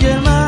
远吗？